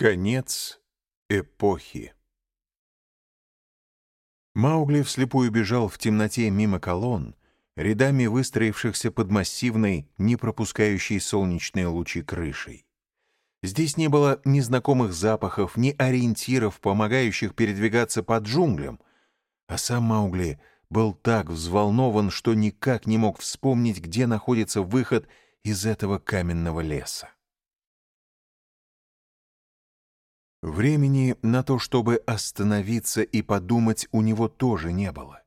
Конец эпохи. Маугли вслепую бежал в темноте мимо колонн, рядами выстроившихся под массивной, не пропускающей солнечные лучи крышей. Здесь не было ни знакомых запахов, ни ориентиров, помогающих передвигаться под джунглям, а сам Маугли был так взволнован, что никак не мог вспомнить, где находится выход из этого каменного леса. Времени на то, чтобы остановиться и подумать, у него тоже не было.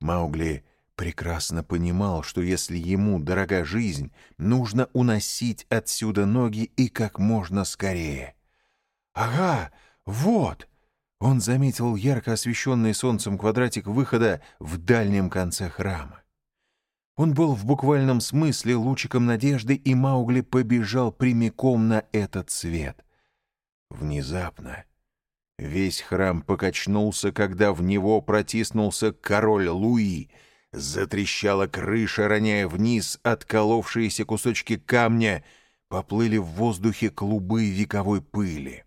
Маугли прекрасно понимал, что если ему дорога жизнь, нужно уносить отсюда ноги и как можно скорее. «Ага, вот!» Он заметил ярко освещенный солнцем квадратик выхода в дальнем конце храма. Он был в буквальном смысле лучиком надежды, и Маугли побежал прямиком на этот свет — Внезапно весь храм покачнулся, когда в него протиснулся король Луи. Затрещала крыша, роняя вниз отколовшиеся кусочки камня, поплыли в воздухе клубы вековой пыли.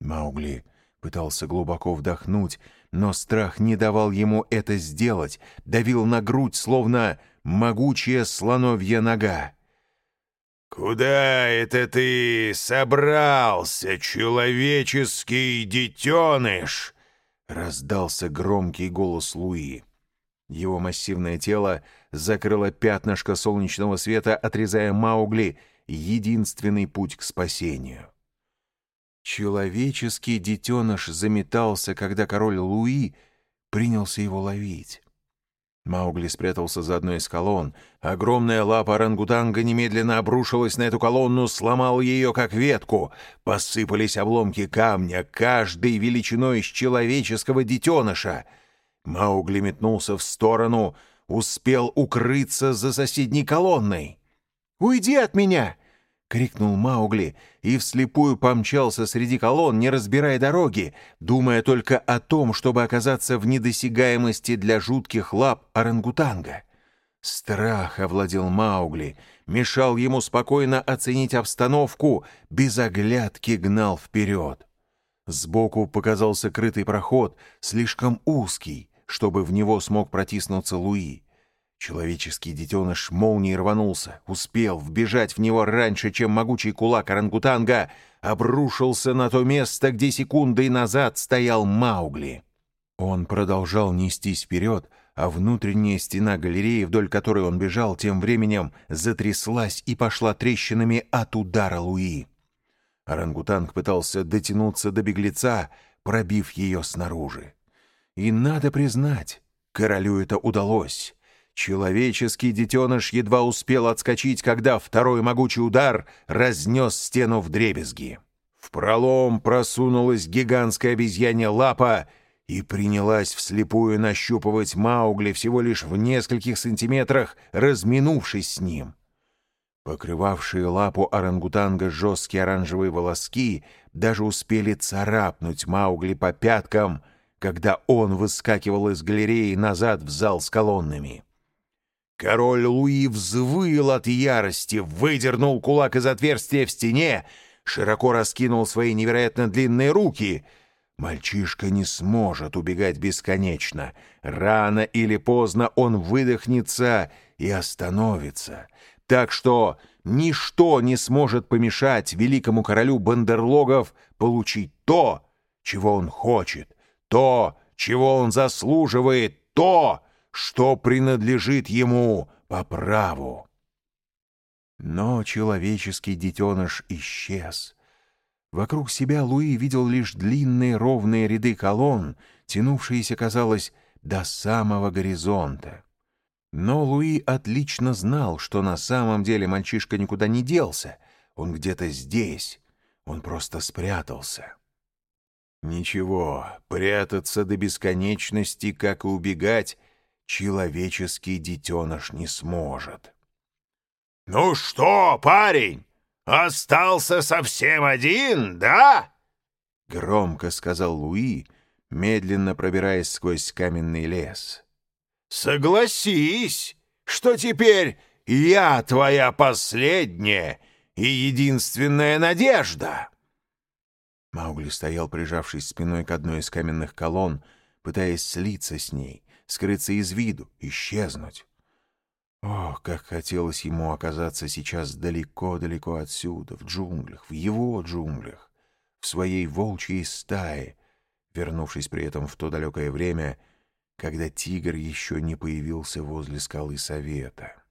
Маугли пытался глубоко вдохнуть, но страх не давал ему это сделать, давил на грудь, словно могучая слоновья нога. «Куда это ты собрался, человеческий детеныш?» — раздался громкий голос Луи. Его массивное тело закрыло пятнышко солнечного света, отрезая Маугли единственный путь к спасению. Человеческий детеныш заметался, когда король Луи принялся его ловить. Маугли спрятался за одной из колонн. Огромная лапа орангутанга немедленно обрушилась на эту колонну, сломал ее как ветку. Посыпались обломки камня, каждой величиной из человеческого детеныша. Маугли метнулся в сторону, успел укрыться за соседней колонной. «Уйди от меня!» — крикнул Маугли и вслепую помчался среди колонн, не разбирая дороги, думая только о том, чтобы оказаться в недосягаемости для жутких лап орангутанга. Страх овладел Маугли, мешал ему спокойно оценить обстановку, без оглядки гнал вперед. Сбоку показался крытый проход, слишком узкий, чтобы в него смог протиснуться Луи. Человеческий детеныш молнией рванулся, успел вбежать в него раньше, чем могучий кулак орангутанга обрушился на то место, где секундой назад стоял Маугли. Он продолжал нестись вперед, а внутренняя стена галереи, вдоль которой он бежал, тем временем затряслась и пошла трещинами от удара Луи. Орангутанг пытался дотянуться до беглеца, пробив ее снаружи. И надо признать, королю это удалось. Человеческий детеныш едва успел отскочить, когда второй могучий удар разнес стену в дребезги. В пролом просунулась гигантская обезьянья лапа и принялась вслепую нащупывать Маугли всего лишь в нескольких сантиметрах, разминувшись с ним. Покрывавшие лапу орангутанга жесткие оранжевые волоски даже успели царапнуть Маугли по пяткам, когда он выскакивал из галереи назад в зал с колоннами. Король Луи взвыл от ярости, выдернул кулак из отверстия в стене, широко раскинул свои невероятно длинные руки. Мальчишка не сможет убегать бесконечно. Рано или поздно он выдохнется и остановится. Так что ничто не сможет помешать великому королю бандерлогов получить то, чего он хочет, то, чего он заслуживает, то, что принадлежит ему по праву. Но человеческий детеныш исчез. Вокруг себя Луи видел лишь длинные ровные ряды колонн, тянувшиеся, казалось, до самого горизонта. Но Луи отлично знал, что на самом деле мальчишка никуда не делся. Он где-то здесь. Он просто спрятался. Ничего, прятаться до бесконечности, как и убегать, человеческий детеныш не сможет. «Ну что, парень, остался совсем один, да?» Громко сказал Луи, медленно пробираясь сквозь каменный лес. «Согласись, что теперь я твоя последняя и единственная надежда!» Маугли стоял, прижавшись спиной к одной из каменных колонн, пытаясь слиться с ней, скрыться из виду, исчезнуть. Ох, как хотелось ему оказаться сейчас далеко-далеко отсюда, в джунглях, в его джунглях, в своей волчьей стае, вернувшись при этом в то далекое время, когда тигр еще не появился возле скалы Совета.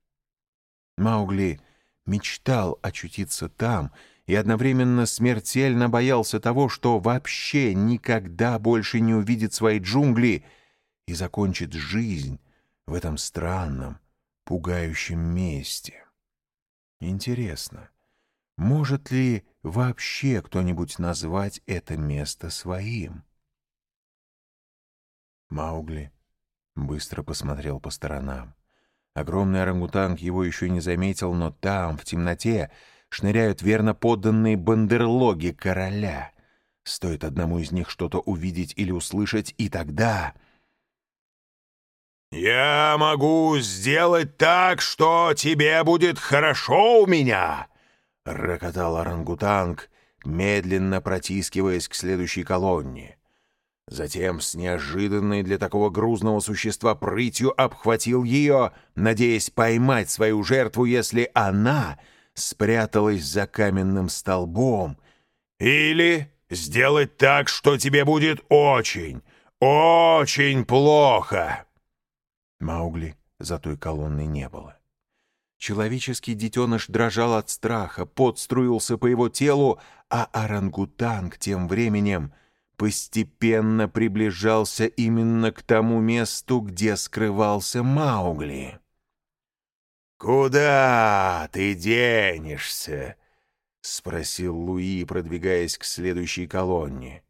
Маугли мечтал очутиться там и одновременно смертельно боялся того, что вообще никогда больше не увидит свои джунгли и закончит жизнь в этом странном, пугающем месте. Интересно, может ли вообще кто-нибудь назвать это место своим? Маугли быстро посмотрел по сторонам. Огромный орангутанг его еще не заметил, но там, в темноте, шныряют верно подданные бандерлоги короля. Стоит одному из них что-то увидеть или услышать, и тогда... «Я могу сделать так, что тебе будет хорошо у меня!» — рокотал орангутанг, медленно протискиваясь к следующей колонне. Затем с неожиданной для такого грузного существа прытью обхватил ее, надеясь поймать свою жертву, если она спряталась за каменным столбом. «Или сделать так, что тебе будет очень, очень плохо!» Маугли за той колонной не было. Человеческий детеныш дрожал от страха, пот струился по его телу, а орангутанг тем временем постепенно приближался именно к тому месту, где скрывался Маугли. «Куда ты денешься?» — спросил Луи, продвигаясь к следующей колонне.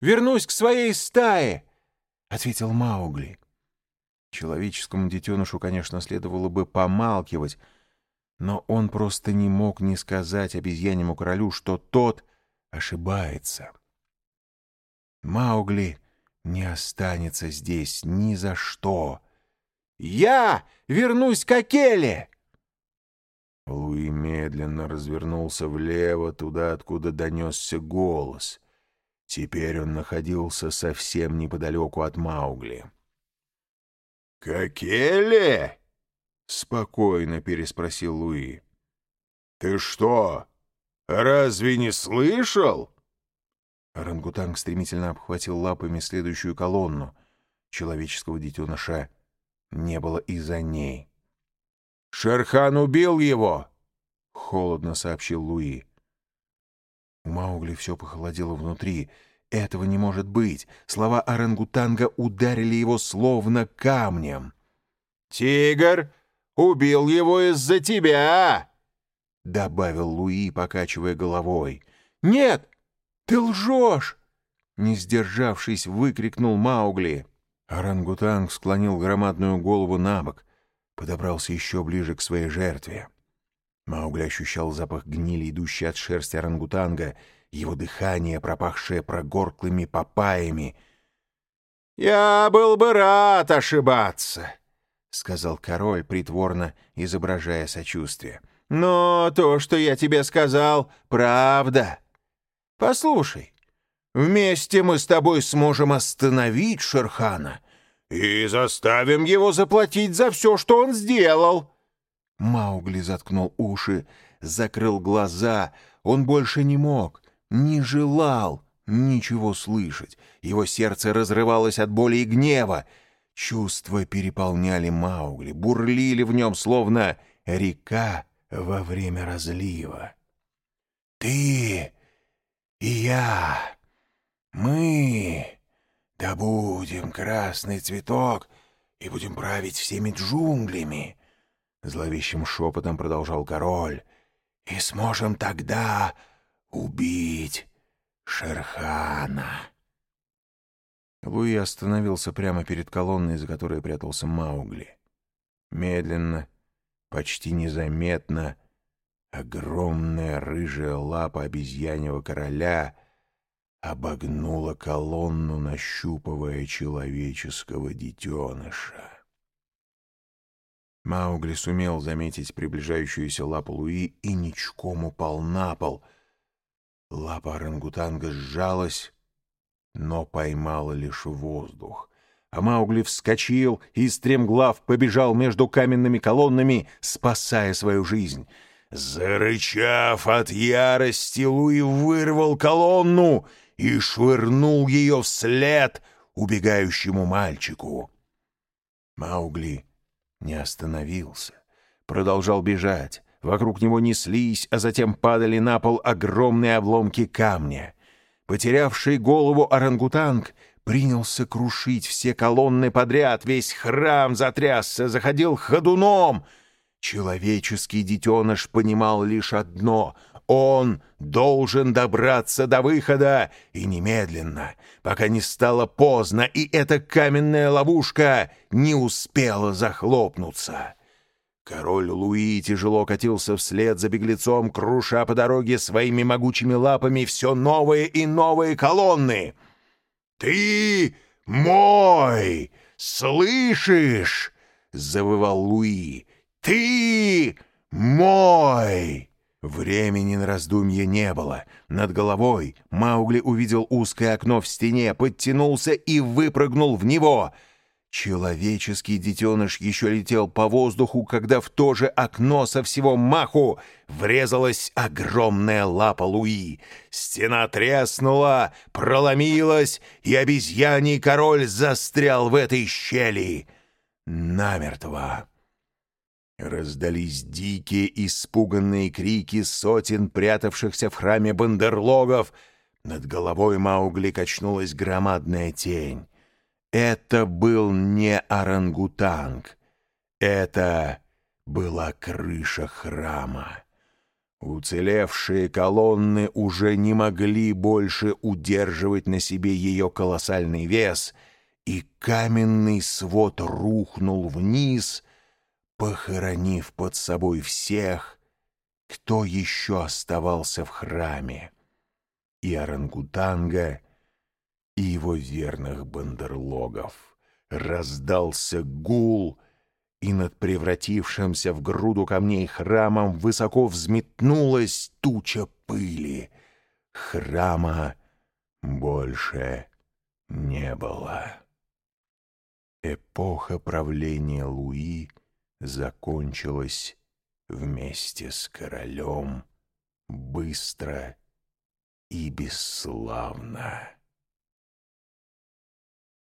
«Вернусь к своей стае!» — ответил Маугли. Человеческому детенышу, конечно, следовало бы помалкивать, но он просто не мог не сказать обезьянему королю, что тот ошибается. Маугли не останется здесь ни за что. «Я вернусь к Акеле!» Луи медленно развернулся влево, туда, откуда донесся голос. Теперь он находился совсем неподалеку от Маугли. «Какеле?» — спокойно переспросил Луи. «Ты что, разве не слышал?» Орангутанг стремительно обхватил лапами следующую колонну. Человеческого детеныша не было и за ней. «Шерхан убил его!» — холодно сообщил Луи. У Маугли все похолодело внутри — этого не может быть. Слова орангутанга ударили его словно камнем. «Тигр убил его из-за тебя!» — добавил Луи, покачивая головой. «Нет, ты лжешь!» — не сдержавшись, выкрикнул Маугли. Орангутанг склонил громадную голову на бок, подобрался еще ближе к своей жертве. Маугли ощущал запах гнили, идущий от шерсти орангутанга, его дыхание, пропахшее прогорклыми папаями. «Я был бы рад ошибаться», — сказал король, притворно изображая сочувствие. «Но то, что я тебе сказал, правда. Послушай, вместе мы с тобой сможем остановить Шерхана и заставим его заплатить за все, что он сделал». Маугли заткнул уши, закрыл глаза. Он больше не мог не желал ничего слышать. Его сердце разрывалось от боли и гнева. Чувства переполняли Маугли, бурлили в нем, словно река во время разлива. «Ты и я, мы добудем красный цветок и будем править всеми джунглями», — зловещим шепотом продолжал король, — «и сможем тогда убить Шерхана. Луи остановился прямо перед колонной, за которой прятался Маугли. Медленно, почти незаметно, огромная рыжая лапа обезьяньего короля обогнула колонну, нащупывая человеческого детеныша. Маугли сумел заметить приближающуюся лапу Луи и ничком упал на пол — Лапа орангутанга сжалась, но поймала лишь воздух. А Маугли вскочил и, стремглав, побежал между каменными колоннами, спасая свою жизнь. Зарычав от ярости, Луи вырвал колонну и швырнул ее вслед убегающему мальчику. Маугли не остановился, продолжал бежать. Вокруг него неслись, а затем падали на пол огромные обломки камня. Потерявший голову орангутанг принялся крушить все колонны подряд, весь храм затрясся, заходил ходуном. Человеческий детеныш понимал лишь одно — он должен добраться до выхода, и немедленно, пока не стало поздно, и эта каменная ловушка не успела захлопнуться. Король Луи тяжело катился вслед за беглецом, круша по дороге своими могучими лапами все новые и новые колонны. «Ты мой! Слышишь?» — завывал Луи. «Ты мой!» Времени на раздумье не было. Над головой Маугли увидел узкое окно в стене, подтянулся и выпрыгнул в него — Человеческий детеныш еще летел по воздуху, когда в то же окно со всего маху врезалась огромная лапа Луи. Стена треснула, проломилась, и обезьяний король застрял в этой щели. Намертво. Раздались дикие, испуганные крики сотен прятавшихся в храме бандерлогов. Над головой Маугли качнулась громадная тень. Это был не орангутанг. Это была крыша храма. Уцелевшие колонны уже не могли больше удерживать на себе ее колоссальный вес, и каменный свод рухнул вниз, похоронив под собой всех, кто еще оставался в храме. И орангутанга — и его верных бандерлогов. Раздался гул, и над превратившимся в груду камней храмом высоко взметнулась туча пыли. Храма больше не было. Эпоха правления Луи закончилась вместе с королем быстро и бесславно.